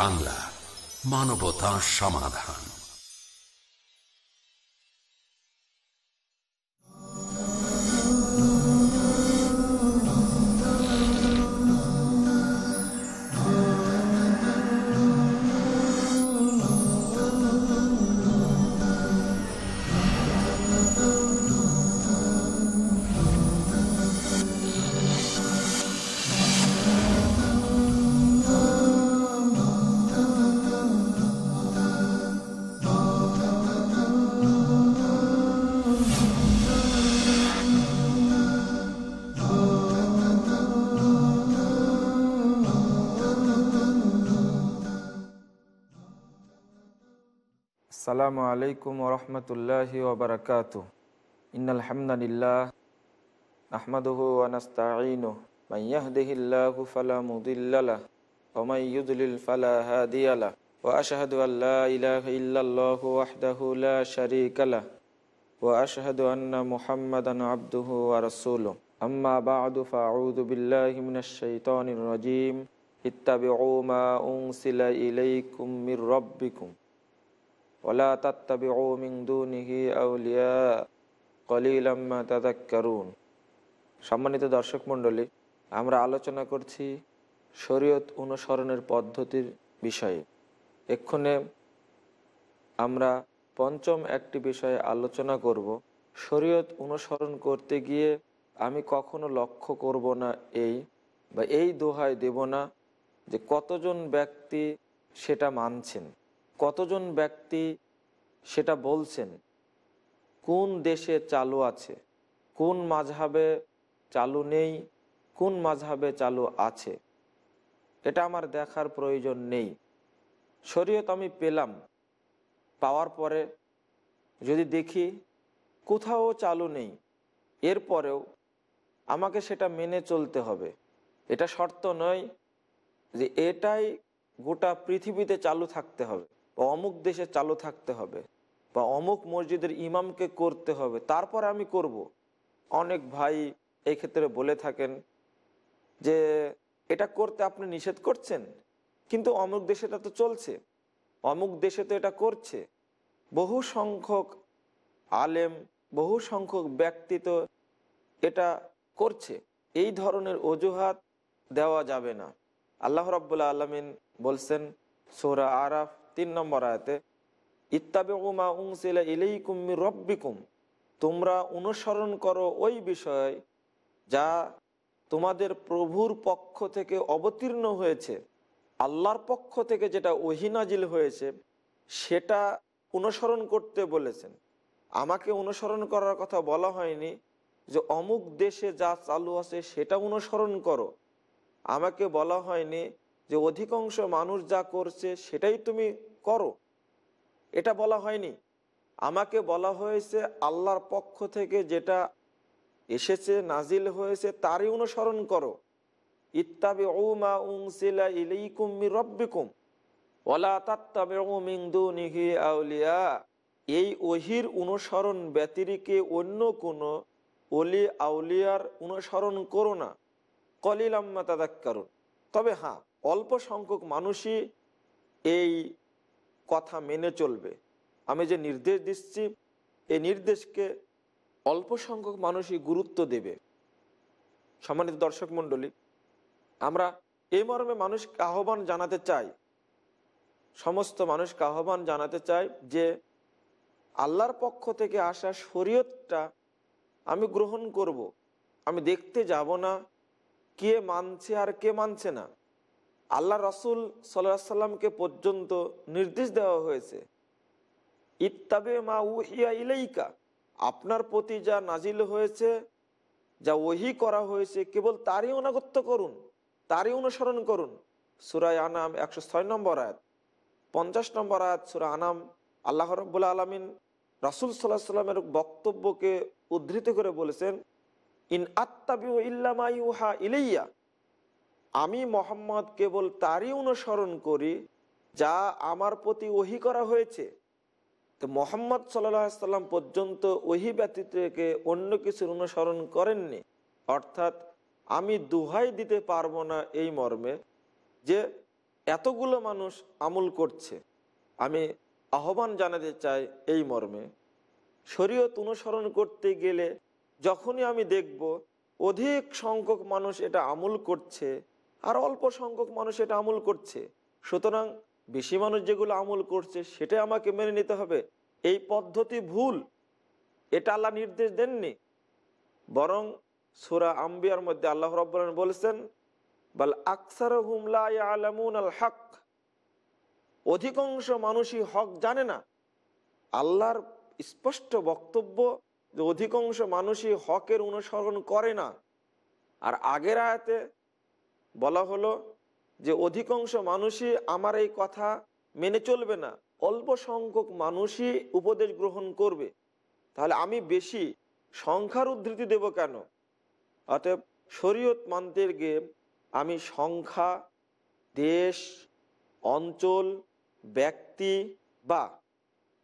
বাংলা মানবতা সমাধান। আসসালামু আলাইকুম ওরহমতুল্লাহি ওবরাকাত ইন্নাল হামদালিল্লাহ আহমাদুহু ওয়া নাস্তাঈনুহু। মান ইয়াহদিহিল্লাহু ফালা মুদিল্লা লাহু ওয়া মান ইউদ্লিল ফালা হাদিয়া লাহু। ওয়া আশহাদু আল লা ইলাহা ইল্লাল্লাহু ওয়াহদাহু লা শারীকা লাহু। ওয়া আশহাদু আন্না মুহাম্মাদান আবদুহু ওয়া রাসূলুহু। আম্মা বা'দু ফাআউযু বিল্লাহি মিনাশ শাইতানির রাজীম। ইত্তাবিউ মা উনসিলা ইলাইকুম মির রাব্বিকুম। ওলা তাত্তাবিউ মিন দুনিহি আউলিয়া কলিলাম্মা তাদাক্কারুন সম্মানিত দর্শক মণ্ডলী, আমরা আলোচনা করছি শরীয়ত অনুসরণের পদ্ধতির বিষয়ে। এক্ষণে আমরা পঞ্চম একটি বিষয়ে আলোচনা করব, শরীয়ত অনুসরণ করতে গিয়ে আমি কখনো লক্ষ্য করব না এই বা এই দোহায় দেব না যে কতজন ব্যক্তি সেটা মানছেন। কতজন ব্যক্তি সেটা বলছেন? কোন দেশে চালু আছে? কোন মাঝহাবে চালু নেই? কোন মাঝহাবে চালু আছে? এটা আমার দেখার প্রয়োজন নেই। শরীয়ত আমি পেলাম। পাওয়ার পরে যদি দেখি কোথাও চালু নেই, এরপরেও আমাকে সেটা মেনে চলতে হবে। এটা শর্ত নয় যে এটাই গোটা পৃথিবীতে চালু থাকতে হবে। বা অমুক দেশে চালু থাকতে হবে, বা অমুক মসজিদের ইমামকে করতে হবে, তারপর আমি করব। অনেক ভাই ক্ষেত্রে বলে থাকেন যে, এটা করতে আপনি নিষেধ করছেন, কিন্তু অমুক দেশে এটা তো চলছে, অমুক দেশে তো এটা করছে। বহু সংখ্যক আলেম, বহু সংখ্যক ব্যক্তি তো এটা করছে। এই ধরনের অজুহাত দেওয়া যাবে না। আল্লাহ রব্বুল্লা আলমিন বলছেন, সোরা আরাফ তিন নম্বর আয়তে ইত্তাবেমা উংসিলা ইলেই কুম্মি রব্বিকুম তোমরা অনুসরণ করো ওই বিষয় যা তোমাদের প্রভুর পক্ষ থেকে অবতীর্ণ হয়েছে। আল্লাহর পক্ষ থেকে যেটা ওহিনাজিল হয়েছে, সেটা অনুসরণ করতে বলেছেন। আমাকে অনুসরণ করার কথা বলা হয়নি যে অমুক দেশে যা চালু আছে সেটা অনুসরণ করো। আমাকে বলা হয়নি যে অধিকাংশ মানুষ যা করছে সেটাই তুমি করো। এটা বলা হয়নি। আমাকে বলা হয়েছে আল্লাহর পক্ষ থেকে যেটা এসেছে, নাজিল হয়েছে, তারই অনুসরণ করো। ইত্তাবি ওমা উংসিলা ইলাইকুম মির রব্বিকুম ওলা তাত্তাবি মিন দুনিহি আউলিয়া। এই ওহির অনুসরণ ব্যতিরিকে অন্য কোনো অলি আউলিয়ার অনুসরণ করো না। কলিল আম্মা তাদাক্কারুন। তবে হ্যাঁ অল্প সংখ্যক মানুষই এই কথা মেনে চলবে। আমি যে নির্দেশ দিচ্ছি এই নির্দেশকে অল্প সংখ্যক মানুষই গুরুত্ব দেবে। সম্মানিত দর্শক মণ্ডলী, আমরা এই মর্মে মানুষকে আহ্বান জানাতে চাই। সমস্ত মানুষকে আহ্বান জানাতে চাই যে, আল্লাহর পক্ষ থেকে আসা শরীয়তটা আমি গ্রহণ করব। আমি দেখতে যাব না, কে মানছে আর কে মানছে না। আল্লাহ রসুল সাল্লাহ সাল্লামকে পর্যন্ত নির্দেশ দেওয়া হয়েছে। ইত্তাবে মা উহিয়া ইলাইকা, আপনার প্রতি যা নাজিল হয়েছে, যা ওহি করা হয়েছে, কেবল তারই অনাগত্য করুন, তারই অনুসরণ করুন। সুরায় আনাম একশো ছয় নম্বর আয়াত, পঞ্চাশ নম্বর আয়াত সুরা আনাম আল্লাহ রব্বুল্লা আলমিন রাসুল সাল্লাহ সাল্লামের বক্তব্যকে উদ্ধৃত করে বলেছেন, ইন আত্মাবিউ ইল্লামাইহা ইলাইয়া আমি মোহাম্মদ কেবল তারই অনুসরণ করি, যা আমার প্রতি ওহি করা হয়েছে। তো মোহাম্মদ সাল্লাম পর্যন্ত ওহি ব্যতীতকে অন্য কিছুর অনুসরণ করেননি। অর্থাৎ আমি দুহাই দিতে পারব না এই মর্মে যে এতগুলো মানুষ আমল করছে। আমি আহ্বান জানাতে চাই এই মর্মে, শরীয়ত অনুসরণ করতে গেলে যখনই আমি দেখব অধিক সংখ্যক মানুষ এটা আমল করছে আর অল্প সংখ্যক মানুষ এটা আমল করছে। সুতরাং বেশি মানুষ যেগুলো আমল করছে সেটা আমাকে মেনে নিতে হবে। এই পদ্ধতি ভুল। এটা আল্লাহ নির্দেশ দেননি। বরং সুরা আম্বিয়ার মধ্যে আল্লাহ রব বলেছেন, বল আকসার হুমলা আল হক। অধিকাংশ মানুষই হক জানে না। আল্লাহর স্পষ্ট বক্তব্য যে অধিকাংশ মানুষই হকের অনুসরণ করে না। আর আগের আয়াতে বলা হলো যে অধিকাংশ মানুষই আমার এই কথা মেনে চলবে না। অল্প সংখ্যক মানুষই উপদেশ গ্রহণ করবে। তাহলে আমি বেশি সংখ্যার উদ্ধৃতি দেব কেন? অতএব শরীয়ত মানতে গিয়ে আমি সংখ্যা, দেশ, অঞ্চল, ব্যক্তি বা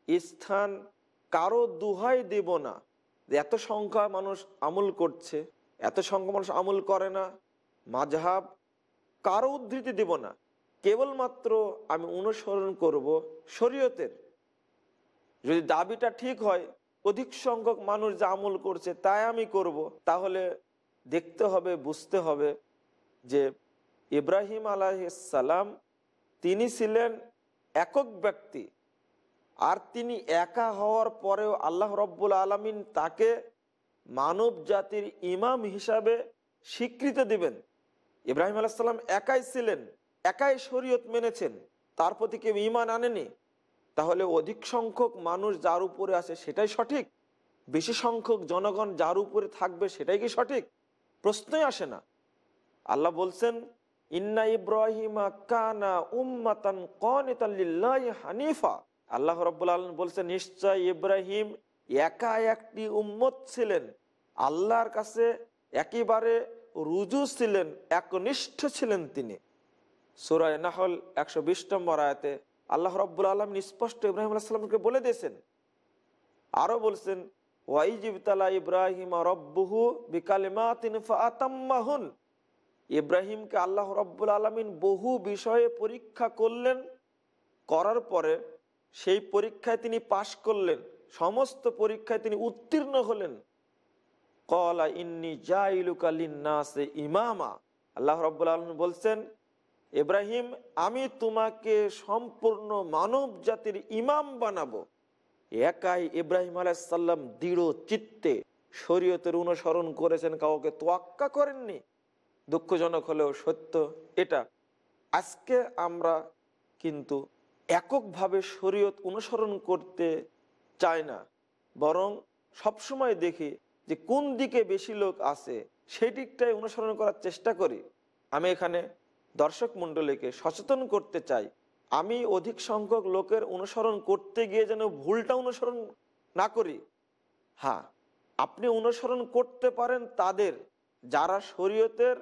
স্থান কারও দুহাই দেব না। এত সংখ্যা মানুষ আমল করছে, এত সংখ্যা মানুষ আমল করে না। মাঝহাব কারও উদ্ধৃতি দেব না। কেবলমাত্র আমি অনুসরণ করব শরীয়তের। যদি দাবিটা ঠিক হয়, অধিক সংখ্যক মানুষ যা আমল করছে তাই আমি করব, তাহলে দেখতে হবে, বুঝতে হবে যে ইব্রাহিম আলাইসালাম তিনি ছিলেন একক ব্যক্তি আর তিনি একা হওয়ার পরেও আল্লাহ রব্বুল আলমিন তাকে মানব জাতির ইমাম হিসাবে স্বীকৃতি দিবেন। ইব্রাহিম আলাইসাল্লাম একাই ছিলেন, একাই শরীয়ত মেনেছেন, তার প্রতি কেউ ইমান আনেনি। তাহলে অধিক সংখ্যক মানুষ যার উপরে আছে সেটাই সঠিক? বেশি সংখ্যক জনগণ যার উপরে থাকবে সেটাই কি সঠিক? প্রশ্নই আসে না। আল্লাহ বলছেন, ইন্না ইব্রাহিম কানা উম্মাতান হানিফা। আল্লাহ রব্বুল আলম বলছেন, নিশ্চয় ইব্রাহিম একা একটি উম্মত ছিলেন। আল্লাহর কাছে একেবারে রুজু ছিলেন, একনিষ্ঠ ছিলেন তিনি। সুরায় নাহল একশো বিশ নম্বর আয়াতে আল্লাহ রব্বুল আলম স্পষ্ট ইব্রাহিম আলাহিসামকে বলে দিয়েছেন। আরও বলছেন, ওয়াইজিবতালা ইব্রাহিম রব্বুহু বিকালিমা তিনফাতাম্মাহুন ইব্রাহিমকে আল্লাহ রব্বুল আলমিন বহু বিষয়ে পরীক্ষা করলেন, করার পরে সেই পরীক্ষায় তিনি পাশ করলেন, সমস্ত পরীক্ষায় তিনি উত্তীর্ণ হলেন। কলা ইন্নি জাইলুকালিনাসে ইমামা। আল্লাহ রব্বুল আলম বলছেন, ইব্রাহিম, আমি তোমাকে সম্পূর্ণ মানব জাতির ইমাম বানাবো। একাই ইব্রাহিম আলাইসাল্লাম দৃঢ় চিত্তে শরীয়তের অনুসরণ করেছেন, কাউকে তোয়াক্কা করেননি। দুঃখজনক হলেও সত্য এটা। আজকে আমরা কিন্তু এককভাবে শরীয়ত অনুসরণ করতে চাই না, বরং সবসময় দেখি যে কোন দিকে বেশি লোক আছে, সেই দিকটাই অনুসরণ করার চেষ্টা করি। আমি এখানে দর্শক মণ্ডলীকে সচেতন করতে চাই। আমি অধিক সংখ্যক লোকের অনুসরণ করতে গিয়ে যেন ভুলটা অনুসরণ না করি। হ্যাঁ আপনি অনুসরণ করতে পারেন তাদের, যারা শরীয়তের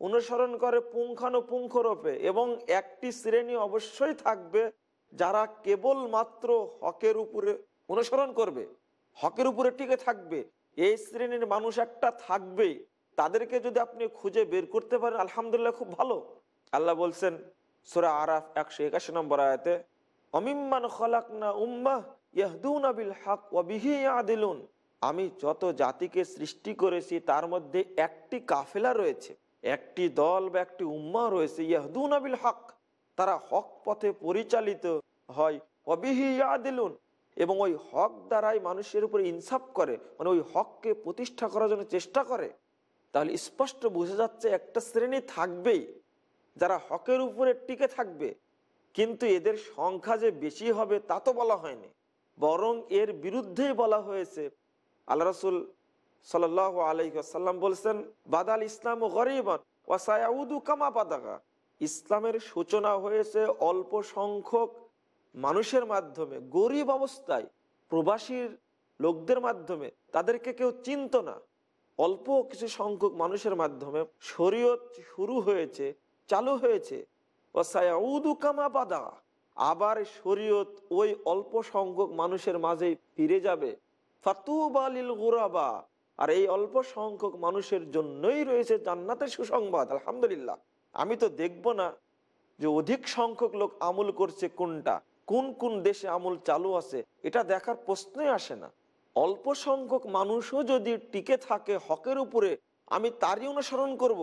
অনুসরণ করে পুঙ্খানুপুঙ্খরূপে এবং একটি শ্রেণি অবশ্যই থাকবে যারা কেবল মাত্র হকের উপরে অনুসরণ করবে। হকের উপরে টিকে থাকবে। এই শ্রেণির মানুষ একটা থাকবে, তাদেরকে যদি আপনি খুঁজে বের করতে পারেন, আলহামদুলিল্লাহ খুব ভালো। আল্লাহ বলছেন, সুরা আরাফ একশো একাশি নম্বর আয়াতে, অমিম্মান খলাক না উম্মাহ ইয়াহদুন আবিল হক আদিলুন আমি যত জাতিকে সৃষ্টি করেছি, তার মধ্যে একটি কাফেলা রয়েছে, একটি দল বা একটি উম্মা রয়েছে, ইয়াহদুন আবিল হক তারা হক পথে পরিচালিত হয় অবিহি ইয়াদিলুন। এবং ওই হক দ্বারাই মানুষের উপরে ইনসাফ করে মানে ওই হককে প্রতিষ্ঠা করার জন্য চেষ্টা করে, তাহলে স্পষ্ট বুঝে যাচ্ছে একটা শ্রেণি থাকবেই, যারা হকের উপরে টিকে থাকবে। কিন্তু এদের সংখ্যা যে বেশি হবে তা তো বলা হয়নি, বরং এর বিরুদ্ধেই বলা হয়েছে। আল্লাহ রসুল সাল আলহিসাল্লাম বলছেন, বাদাল ইসলাম ও গরিবন ওয়াসায়াউদু কামা বাদাগা। ইসলামের সূচনা হয়েছে অল্প সংখ্যক মানুষের মাধ্যমে, গরিব অবস্থায় প্রবাসীর লোকদের মাধ্যমে তাদেরকে কেউ চিনত না। অল্প কিছু সংখ্যক মানুষের মাধ্যমে শরীয়ত শুরু হয়েছে, চালু হয়েছে। আবার শরীয়ত ওই অল্প সংখ্যক মানুষের মাঝে ফিরে যাবে। ফাতুবালিল গুরাবা। আর এই অল্প সংখ্যক মানুষের জন্যই রয়েছে জান্নাতের সুসংবাদ, আলহামদুলিল্লাহ। আমি তো দেখব না যে অধিক সংখ্যক লোক আমল করছে কোনটা। কোন কোন দেশে আমল চালু আছে, এটা দেখার প্রশ্নই আসে না অল্প সংখ্যক মানুষও যদি টিকে থাকে হকের উপরে, আমি তারই অনুসরণ করব।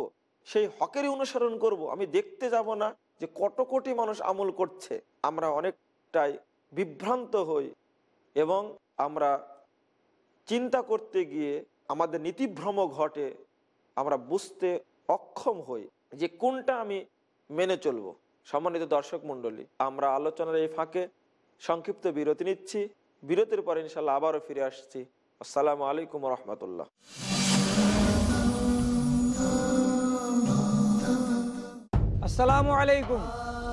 সেই হকেরই অনুসরণ করব। আমি দেখতে যাব না যে কত কোটি মানুষ আমল করছে আমরা অনেকটাই বিভ্রান্ত হই এবং আমরা চিন্তা করতে গিয়ে আমাদের নীতিভ্রম ঘটে, আমরা বুঝতে অক্ষম হই যে কোনটা আমি মেনে চলব সম্মানিত দর্শক মণ্ডলী আমরা আলোচনার এই ফাঁকে সংক্ষিপ্ত বিরতি নিচ্ছি। বিরতির পর ইনশাল্লাহ আবারও ফিরে আসছি। আসসালামু আলাইকুম রহমতুল্লাহ। আসসালামু আলাইকুম।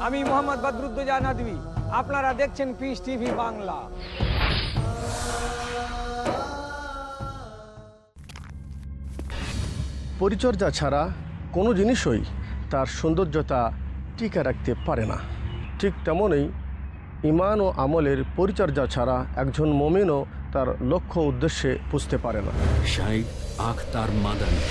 আমি মোহাম্মদ বদরুদ্দোজা নদী আপনারা দেখছেন পিস টিভি বাংলা। পরিচর্যা ছাড়া কোনো জিনিসই তার সৌন্দর্যতা টিকে রাখতে পারে না। ঠিক তেমনই ইমান ও আমলের পরিচর্যা ছাড়া একজন মমিনও তার লক্ষ্য উদ্দেশ্যে পুজতে পারে না। আখতার মাদানী।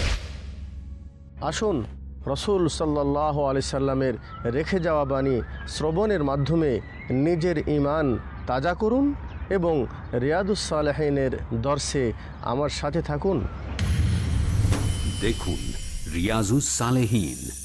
আসুন রসুল সাল্লাহ আলি সাল্লামের রেখে যাওয়া বাণী শ্রবণের মাধ্যমে নিজের ইমান তাজা করুন এবং রিয়াদুসালেহিনের দর্শে আমার সাথে থাকুন। দেখুন রিয়াজুস সালেহিন।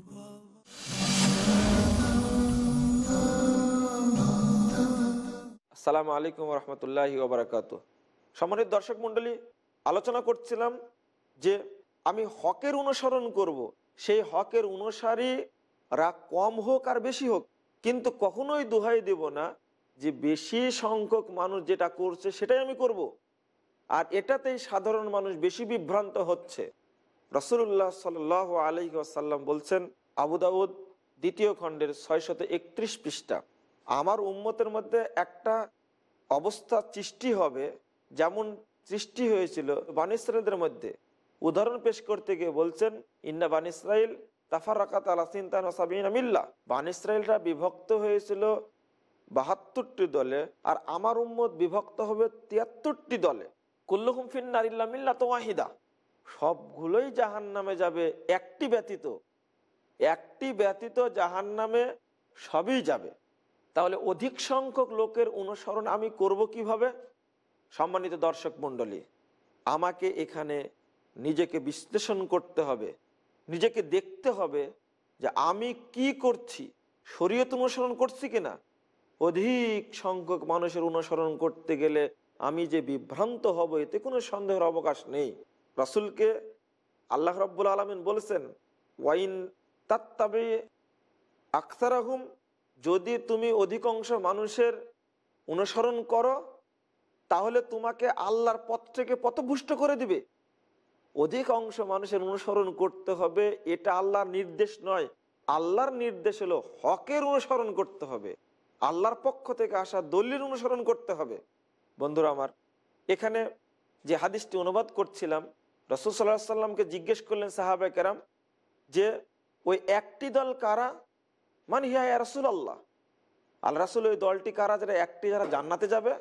আসসালামু আলাইকুম রহমতুল্লাহ ওবরাকাত সম্মানিত দর্শক মণ্ডলী, আলোচনা করছিলাম যে আমি হকের অনুসরণ করব। সেই হকের অনুসারীরা কম হোক আর বেশি হোক, কিন্তু কখনোই দোহাই দেব না যে বেশি সংখ্যক মানুষ যেটা করছে সেটাই আমি করব। আর এটাতেই সাধারণ মানুষ বেশি বিভ্রান্ত হচ্ছে রসুল্লাহ সাল আলহি বলছেন আবুদাউদ দ্বিতীয় খণ্ডের ছয়শত একত্রিশ পৃষ্ঠা আমার উম্মতের মধ্যে একটা অবস্থা সৃষ্টি হবে, যেমন সৃষ্টি হয়েছিল বানিসরাইলদের মধ্যে। উদাহরণ পেশ করতে গিয়ে বলছেন, ইন্না বান ইসরাইল তাফারাকাত আলাসিনতামিল্লা বান ইসরাইলরা বিভক্ত হয়েছিল বাহাত্তরটি দলে, আর আমার উম্মত বিভক্ত হবে তিয়াত্তরটি দলে। কুল্লুকুম ফিন্নারিল্লা মিল্লা তো ওয়াহিদা। সবগুলোই জাহান নামে যাবে, একটি ব্যতীত। একটি ব্যতীত জাহান নামে সবই যাবে। তাহলে অধিক সংখ্যক লোকের অনুসরণ আমি করব কীভাবে? সম্মানিত দর্শক মণ্ডলী, আমাকে এখানে নিজেকে বিশ্লেষণ করতে হবে, নিজেকে দেখতে হবে যে আমি কি করছি, শরীয়ত অনুসরণ করছি কিনা? অধিক সংখ্যক মানুষের অনুসরণ করতে গেলে আমি যে বিভ্রান্ত হব, এতে কোনো সন্দেহের অবকাশ নেই। রাসুলকে আল্লাহ রব্বুল আলমিন বলেছেন, ওয়াইন তাত্তাবে আখতারাহুম যদি তুমি অধিকাংশ মানুষের অনুসরণ করো, তাহলে তোমাকে আল্লাহর পথ থেকে পথভুষ্ট করে দিবে। অধিকাংশ মানুষের অনুসরণ করতে হবে, এটা আল্লাহর নির্দেশ নয়। আল্লাহর নির্দেশ হলো হকের অনুসরণ করতে হবে। আল্লাহর পক্ষ থেকে আসা দলিল অনুসরণ করতে হবে। বন্ধুরা আমার, এখানে যে হাদিসটি অনুবাদ করছিলাম, রসুল সাল্লাহ সাল্লামকে জিজ্ঞেস করলেন সাহাবে কেরাম যে, ওই একটি দল কারা? মানে হিয়া রসুল আল্লাহ আল্লাহ রাসুল ওই দলটি কারা? যারা একটি যারা জান্নাতে যাবে,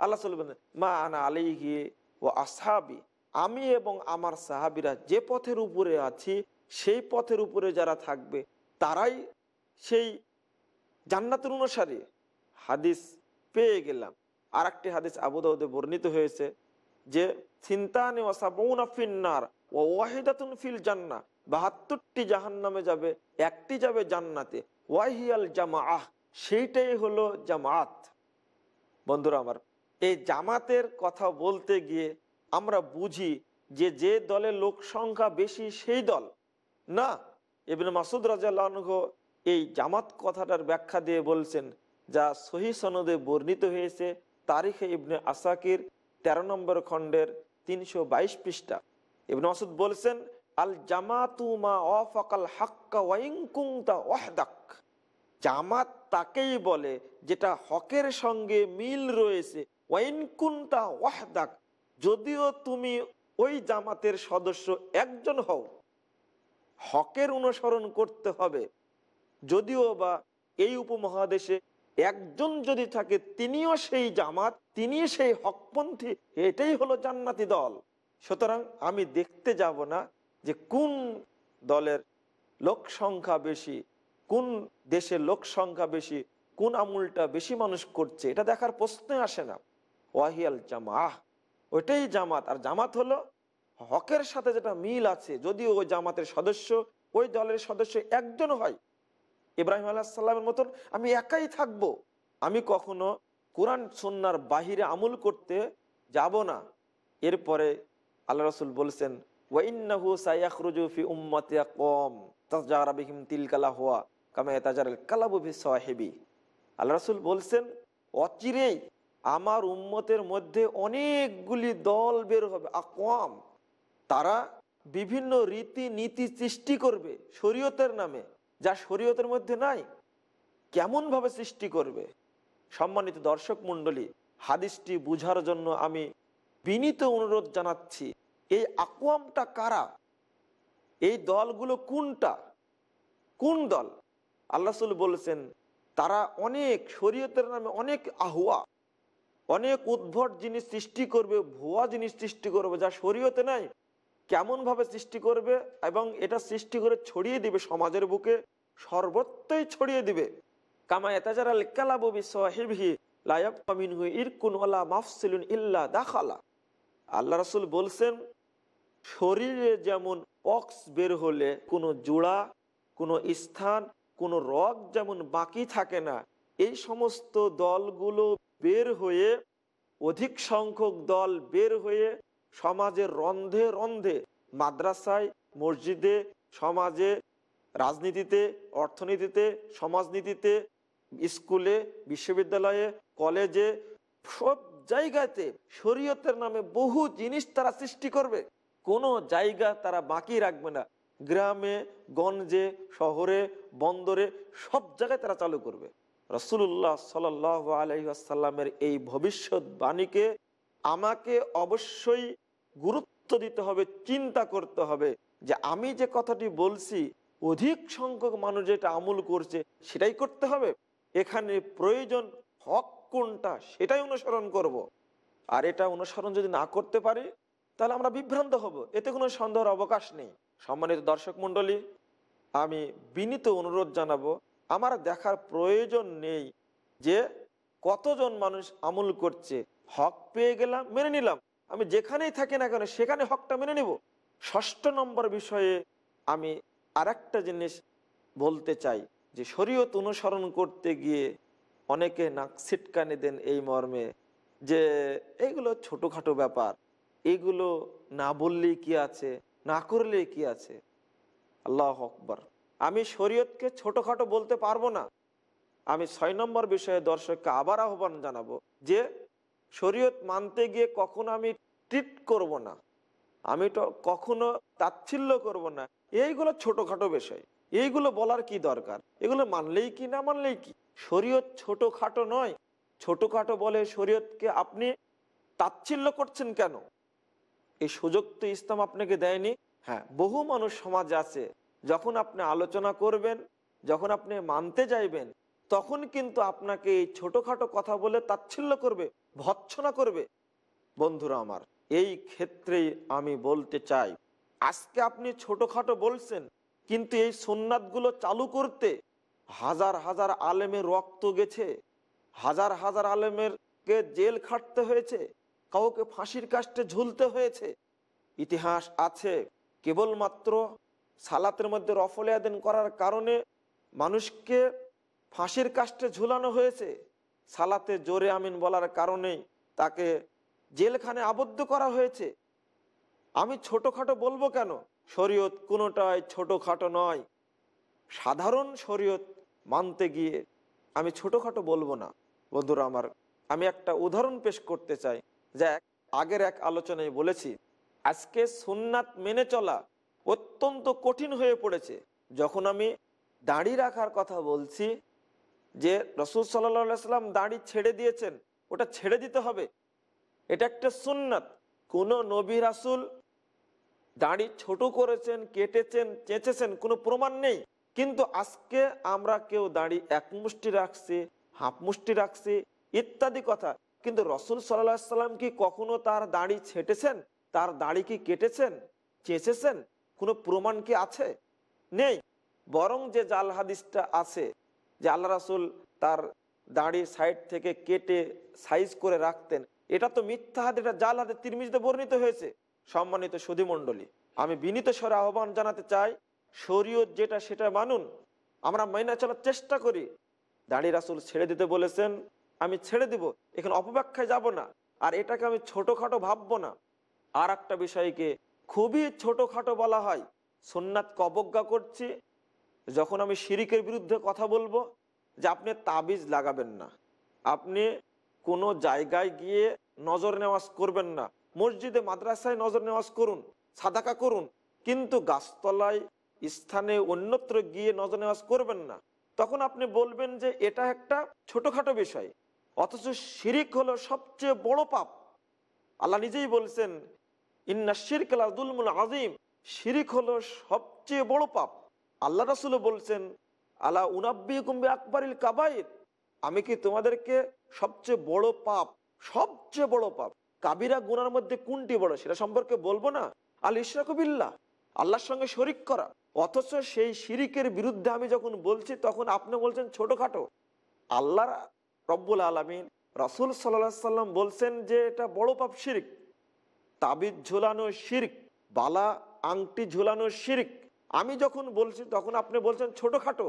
আল্লাহ সাল মা আনা আলিহি ও আসহাবি। আমি এবং আমার সাহাবিরা যে পথের উপরে আছি, সেই পথের উপরে যারা থাকবে, তারাই সেই জান্নাতের অনুসারী। হাদিস পেয়ে গেলাম। আর একটি হাদিস আবুদাউদে বর্ণিত হয়েছে যে চিন্তানে ওয়াসাবনার ও ওয়াহিদাতুন ফিল জান্না বাহাত্তরটি জাহান নামে যাবে, একটি যাবে জান্নাতে। ওয়াহিয়াল জামা আহ সেইটাই হলো জামাত। বন্ধুরা আমার, এই জামাতের কথা বলতে গিয়ে আমরা বুঝি যে যে দলের লোক সংখ্যা বেশি, সেই দল। না এবিন মাসুদ রাজাহ এই জামাত কথাটার ব্যাখ্যা দিয়ে বলছেন, যা সহি সনদে বর্ণিত হয়েছে, তারিখে ইবনে আসাকির ১৩ নম্বর খণ্ডের তিনশো বাইশ পৃষ্ঠা। ইবনে মাসুদ বলছেন আল জামাতু মা অফাকাল হাক্কা ওয়াইংকুংতা ওয়াহদাক। জামাত তাকেই বলে যেটা হকের সঙ্গে মিল রয়েছে। ওয়াইনকুন্তা ওয়াহদাক। যদিও তুমি ওই জামাতের সদস্য একজন হও। হকের অনুসরণ করতে হবে। যদিও বা এই উপমহাদেশে একজন যদি থাকে, তিনিও সেই জামাত তিনি সেই হকপন্থী, এটাই হলো জান্নাতি দল। সুতরাং আমি দেখতে যাব না যে কোন দলের লোক সংখ্যা বেশি, কোন দেশের লোক সংখ্যা বেশি, কোন আমুলটা বেশি মানুষ করছে, এটা দেখার প্রশ্নে আসে না। ওয়াহিয়াল জামাহ ওইটাই জামাত। আর জামাত হলো হকের সাথে যেটা মিল আছে, যদিও ওই জামাতের সদস্য, ওই দলের সদস্য একজন হয়। ইব্রাহিম আলাহিসাল্লামের মতন আমি একাই থাকব। আমি কখনো কোরআন সন্ন্যার বাহিরে আমল করতে যাব না। এরপরে আল্লাহ রসুল বলছেন হওয়া কামে বলছেন, অচিরেই আমার উম্মতের মধ্যে অনেকগুলি দল বের হবে আকোয়াম তারা বিভিন্ন রীতি নীতি সৃষ্টি করবে শরীয়তের নামে, যা শরীয়তের মধ্যে নাই, কেমনভাবে সৃষ্টি করবে? সম্মানিত দর্শক মণ্ডলী, হাদিসটি বুঝার জন্য আমি বিনীত অনুরোধ জানাচ্ছি এই আকোয়ামটা কারা? এই দলগুলো কোনটা? কোন দল? আল্লাহ বলেছেন, তারা অনেক শরীয়তের নামে অনেক আহুয়া অনেক উদ্ভট জিনিস সৃষ্টি করবে, ভুয়া জিনিস সৃষ্টি করবে, যা শরীয়তে নাই কেমন ভাবে সৃষ্টি করবে এবং এটা সৃষ্টি করে ছড়িয়ে দিবে সমাজের বুকে, সর্বত্রই ছড়িয়ে দিবে। কামা এতাজার কালাবি সাহেবহি ইল্লা দাখালা। আল্লাহ রাসুল বলছেন শরীরে যেমন পক্স বের হলে কোনো জোড়া, কোনো স্থান, কোনো রগ যেমন বাকি থাকে না, এই সমস্ত দলগুলো বের হয়ে, অধিক সংখ্যক দল বের হয়ে সমাজের রন্ধে রন্ধে মাদ্রাসায়, মসজিদে, সমাজে, রাজনীতিতে, অর্থনীতিতে, সমাজনীতিতে, স্কুলে, বিশ্ববিদ্যালয়ে, কলেজে, সব জায়গাতে শরীয়তের নামে বহু জিনিস তারা সৃষ্টি করবে। কোনো জায়গা তারা বাকি রাখবে না। গ্রামে, গঞ্জে, শহরে, বন্দরে সব জায়গায় তারা চালু করবে। রসুল্লাহ সাল আলহাসাল্লামের এই ভবিষ্যৎবাণীকে আমাকে অবশ্যই গুরুত্ব দিতে হবে, চিন্তা করতে হবে যে আমি যে কথাটি বলছি, অধিক সংখ্যক মানুষ যেটা আমল করছে সেটাই করতে হবে। এখানে প্রয়োজন হক কোনটা সেটাই অনুসরণ করব। আর এটা অনুসরণ যদি না করতে পারি তাহলে আমরা বিভ্রান্ত হব। এতে কোনো সন্দেহের অবকাশ নেই। সম্মানিত দর্শক মন্ডলী আমি বিনীত অনুরোধ জানাব, আমার দেখার প্রয়োজন নেই যে কতজন মানুষ আমল করছে। হক পেয়ে গেলাম, মেনে নিলাম। আমি যেখানেই থাকি না কেন, সেখানে হকটা মেনে নিব। ষষ্ঠ নম্বর বিষয়ে আমি আর একটা জিনিস বলতে চাই যে, শরীয়ত অনুসরণ করতে গিয়ে অনেকে নাক ছিটকানি দেন এই মর্মে যে, এইগুলো ছোটোখাটো ব্যাপার। এইগুলো না বললেই কি আছে? না করলেই কি আছে? আল্লাহ আকবর। আমি শরীয়তকে ছোটোখাটো বলতে পারব না। আমি ছয় নম্বর বিষয়ে দর্শককে আবার আহ্বান জানাব যে, শরীয়ত মানতে গিয়ে কখনো আমি ট্রিট করব না। আমি তো কখনো তাচ্ছিল্য করব না। এইগুলো ছোটোখাটো বিষয়। এইগুলো বলার কি দরকার? এগুলো মানলেই কি, না মানলেই কি? শরীয়ত ছোটোখাটো নয়। ছোটোখাটো বলে শরীয়তকে আপনি তাচ্ছিল্য করছেন কেন? এই সুযোগ তো ইসলাম আপনাকে দেয়নি। হ্যাঁ বহু মানুষ সমাজে আছে, যখন আপনি আলোচনা করবেন, যখন আপনি মানতে যাইবেন, তখন কিন্তু আপনাকে এই ছোটোখাটো কথা বলে তাচ্ছিল্য করবে, ভৎসনা করবে। বন্ধুরা আমার, এই ক্ষেত্রেই আমি বলতে চাই, আজকে আপনি ছোটোখাটো বলছেন, কিন্তু এই সোননাথগুলো চালু করতে হাজার হাজার আলেমের রক্ত গেছে, হাজার হাজার আলেমের কে জেল খাটতে হয়েছে কাউকে ফাঁসির কাষ্টে ঝুলতে হয়েছে। ইতিহাস আছে, কেবলমাত্র সালাতের মধ্যে রফলে আদিন করার কারণে মানুষকে ফাঁসির কাষ্টে ঝুলানো হয়েছে। সালাতে জোরে আমিন বলার কারণেই তাকে জেলখানে আবদ্ধ করা হয়েছে। আমি ছোটোখাটো বলব কেন? শরীয়ত কোনোটাই ছোটোখাটো নয়। সাধারণ শরীয়ত মানতে গিয়ে আমি ছোটোখাটো বলব না। বন্ধুরা আমার, আমি একটা উদাহরণ পেশ করতে চাই। যে আগের এক আলোচনায় বলেছি, আজকে সুন্নাত মেনে চলা অত্যন্ত কঠিন হয়ে পড়েছে। যখন আমি দাড়ি রাখার কথা বলছি, যে রসুল সাল্লা সাল্লাম দাড়ি ছেড়ে দিয়েছেন, ওটা ছেড়ে দিতে হবে। এটা একটা সুন্নাত। কোনো নবী রাসুল দাড়ি ছোট করেছেন, কেটেছেন, চেঁচেছেন, কোনো প্রমাণ নেই। কিন্তু আজকে আমরা কেউ দাড়ি এক মুষ্টি রাখছি, হাফ মুষ্টি রাখছি, ইত্যাদি কথা। কিন্তু রসুল সাল্লাহ সাল্লাম কি কখনো তার দাড়ি ছেটেছেন? তার দাড়ি কি কেটেছেন? চেঁচেছেন কোনো প্রমাণ কি আছে? নেই। বরং যে জাল হাদিসটা আছে যে আল্লাহ রাসুল তার দাড়ি সাইড থেকে কেটে সাইজ করে রাখতেন, এটা তো মিথ্যা হাত এটা জাল হাতে তিরমিজতে বর্ণিত হয়েছে। সম্মানিত সুধীমণ্ডলী, আমি বিনীত স্বরে আহ্বান জানাতে চাই, শরীয়ত যেটা সেটা মানুন। আমরা মাইনা চলার চেষ্টা করি। দাড়ি রাসুল ছেড়ে দিতে বলেছেন আমি ছেড়ে দিব, এখানে অপব্যাখ্যায় যাব না। আর এটাকে আমি ছোটোখাটো ভাববো না। আর একটা বিষয়কে খুবই ছোটোখাটো বলা হয় সোননাথকে অবজ্ঞা করছি, যখন আমি শিরিকের বিরুদ্ধে কথা বলব, যে আপনি তাবিজ লাগাবেন না। আপনি কোনো জায়গায় গিয়ে নজর নেওয়াজ করবেন না। মসজিদে, মাদ্রাসায় নজর নেওয়াজ করুন, সাদাকা করুন, কিন্তু গাছতলায় স্থানে অন্যত্র গিয়ে নজর নেওয়াজ করবেন না। তখন আপনি বলবেন যে এটা একটা ছোটোখাটো বিষয়। অথচ শিরিক হলো সবচেয়ে বড় পাপ। আল্লাহ নিজেই বলছেন, ইন্না শিরক আজিম শিরিক হলো সবচেয়ে বড় পাপ। আল্লাহ রাসুল বলছেন আল্লাহ উনাব্বি কুম্বে আকবরিল কাবাইর? আমি কি তোমাদেরকে সবচেয়ে বড় পাপ, সবচেয়ে বড় পাপ, কাবিরা গুনার মধ্যে কোনটি বড়, সেটা সম্পর্কে বলব না? আল ইশরাকবিল্লা আল্লাহর সঙ্গে শরিক করা। অথচ সেই শিরিকের বিরুদ্ধে আমি যখন বলছি, তখন আপনি বলছেন ছোটখাটো। আল্লাহ রব্বুল আলমিন রাসুল সাল্লাহ সাল্লাম বলছেন যে এটা বড় পাপ শিরিক। তাবিজ ঝুলানো শিরিক, বালা, আংটি ঝুলানো শিরিক। আমি যখন বলছি, তখন আপনি বলছেন ছোটখাটো।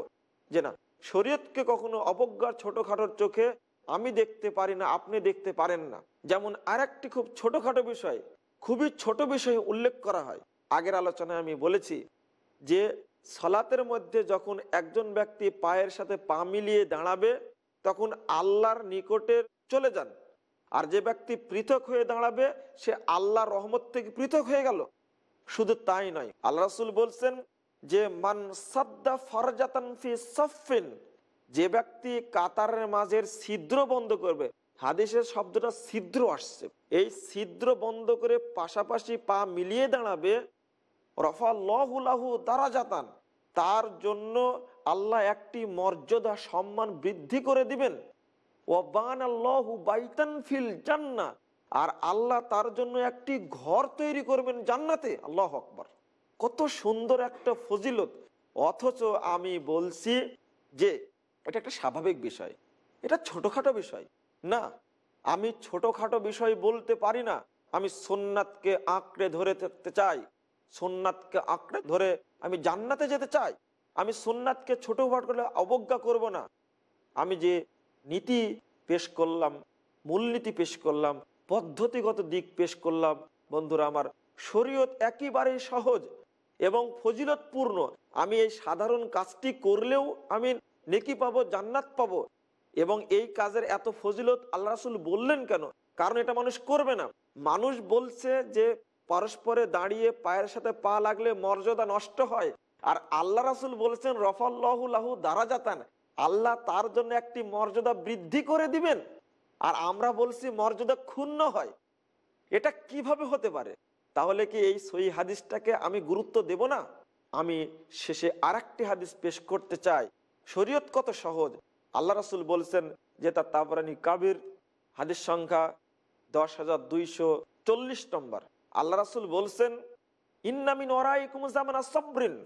যে না, শরীয়তকে কখনো অবজ্ঞার ছোটখাটোর চোখে আমি দেখতে পারি না, আপনি দেখতে পারেন না। যেমন আর একটি খুব ছোটখাটো বিষয়, খুবই ছোট বিষয় উল্লেখ করা হয়। আগের আলোচনায় আমি বলেছি যে সলাতের মধ্যে যখন একজন ব্যক্তি পায়ের সাথে পা মিলিয়ে দাঁড়াবে তখন আল্লাহর নিকটে চলে যান। আর যে ব্যক্তি পৃথক হয়ে দাঁড়াবে, সে আল্লাহর রহমত থেকে পৃথক হয়ে গেল। শুধু তাই নয়, আল্লাহ রাসুল বলছেন যে, মান সাদ্দা ফরজাতান ফি সফিন যে ব্যক্তি কাতারের মাঝের ছিদ্র বন্ধ করবে, হাদিসের শব্দটা ছিদ্র আসছে। এই ছিদ্র বন্ধ করে পাশাপাশি পা মিলিয়ে দাঁড়াবে রফা লহুলাহু দারাজাতান, তার জন্য আল্লাহ একটি মর্যাদা, সম্মান বৃদ্ধি করে দিবেন। বাইতান ফিল জান্না আর আল্লাহ তার জন্য একটি ঘর তৈরি করবেন জান্নাতে। আল্লাহ আকবর। কত সুন্দর একটা ফজিলত। অথচ আমি বলছি যে, এটা একটা স্বাভাবিক বিষয়। এটা ছোটখাটো বিষয়। না, আমি ছোটখাটো বিষয় বলতে পারি না। আমি সোননাথকে আঁকড়ে ধরে থাকতে চাই। সোননাথকে আঁকড়ে ধরে আমি জান্নাতে যেতে চাই। আমি সোননাথকে ছোট ভাট করলে অবজ্ঞা করব না। আমি যে নীতি পেশ করলাম, মূলনীতি পেশ করলাম, পদ্ধতিগত দিক পেশ করলাম, বন্ধুরা, আমার শরীয়ত একেবারেই সহজ এবং ফজিলতপূর্ণ। আমি এই সাধারণ কাজটি করলেও আমি নেকি পাবো, জান্নাত পাবো এবং এই কাজের এত ফজিলত আল্লাহ রাসুল বললেন কেন? কারণ এটা মানুষ করবে না। মানুষ বলছে যে, পরস্পরে দাঁড়িয়ে পায়ের সাথে পা লাগলে মর্যাদা নষ্ট হয়। আর আল্লাহ রাসুল বলছেন, রফাল্লাহু দারাজাতান আল্লাহ তার জন্য একটি মর্যাদা বৃদ্ধি করে দিবেন। আর আমরা বলছি মর্যাদা ক্ষুণ্ণ হয়। এটা কীভাবে হতে পারে? তাহলে কি এই সই হাদিসটাকে আমি গুরুত্ব দেব না? আমি শেষে আর হাদিস পেশ করতে চাই। শরীয়ত কত সহজ? আল্লাহ রাসুল বলছেন যে তার তাবরানি কাবির, হাদিস সংখ্যা দশ হাজার দুইশো চল্লিশ নম্বর। আল্লাহ রাসুল বলছেন ইন্নামিন ওরাইকুম জামানা সবরিন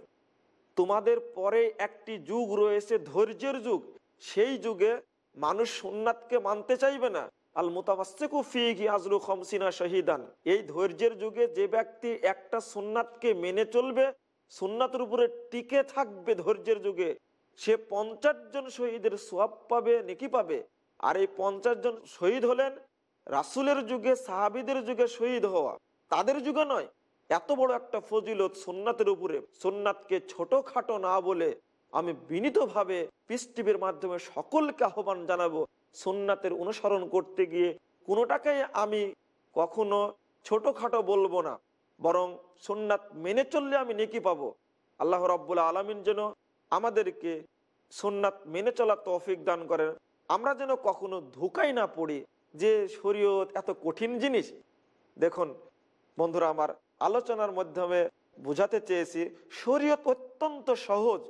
তোমাদের পরে একটি যুগ রয়েছে, ধৈর্যের যুগ। সেই যুগে মানুষ সুন্নাতকে মানতে চাইবে না। আল মুতামাসিকু ফিহি আজরু খমসিনা শহীদান। এই ধৈর্যের যুগে যে ব্যক্তি একটা সুন্নাতকে মেনে চলবে, সুন্নাতের উপরে টিকে থাকবে ধৈর্যের যুগে। সে পঞ্চাশ জন শহীদের সোয়াব পাবে, নেকি পাবে। আর এই পঞ্চাশ জন শহীদ হলেন রাসুলের যুগে, সাহাবিদের যুগে শহীদ হওয়া। তাদের যুগে নয় এত বড় একটা ফজিলত সোননাথের উপরে সোননাথকে ছোটখাটো না বলে আমি বিনীতভাবে পিস টিভির মাধ্যমে সকলকে আহ্বান জানাব সোননাথের অনুসরণ করতে গিয়ে। কোনোটাকেই আমি কখনো ছোটখাটো বলব না, বরং সোননাথ মেনে চললে আমি নেকি পাবো। আল্লাহ রব্বুল্লা আলমিন যেন আমাদেরকে সোননাথ মেনে চলার তৌফিক দান করেন। আমরা যেন কখনো ধোকাই না পড়ি যে শরীয়ত এত কঠিন জিনিস। দেখুন, বন্ধুরা আমার আলোচনার মাধ্যমে বোঝাতে চেয়েছি, শরীয়ত অত্যন্ত সহজ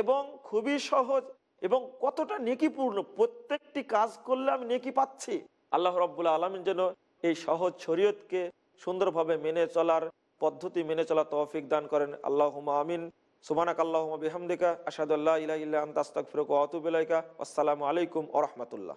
এবং খুবই সহজ এবং কতটা নেকিপূর্ণ। প্রত্যেকটি কাজ করলে আমি নেকি পাচ্ছি। আল্লাহ রব্বুল্লাহ আলমিন যেন এই সহজ শরীয়তকে সুন্দরভাবে মেনে চলার পদ্ধতি মেনে চলা তৌফিক দান করেন। আল্লাহ আমিন। সুবানাক আল্লাহ বিহামদিকা আসাদুল্লাহ ইলাহ ইল্লা আন্তা, আস্তাগফিরুকা ওয়া আতুবু ইলাইকা। আসসালামু আলাইকুম রাহমাতুল্লাহ।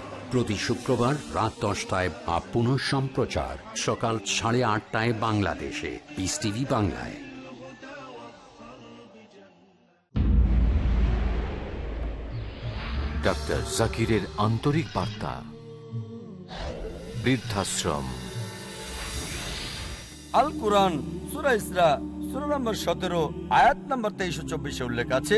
প্রতি শুক্রবার রাত দশটায় বা পুনঃ সম্প্রচার। সকাল সাড়ে আটটায় বাংলাদেশে। পিস টিভি বাংলায়। ডাক্তার জাকিরের আন্তরিক বার্তা। বৃদ্ধাশ্রম। আল কোরআন সুরা ইসরা সুরা নম্বর সতেরো আয়াত নম্বর তেইশো চব্বিশে উল্লেখ আছে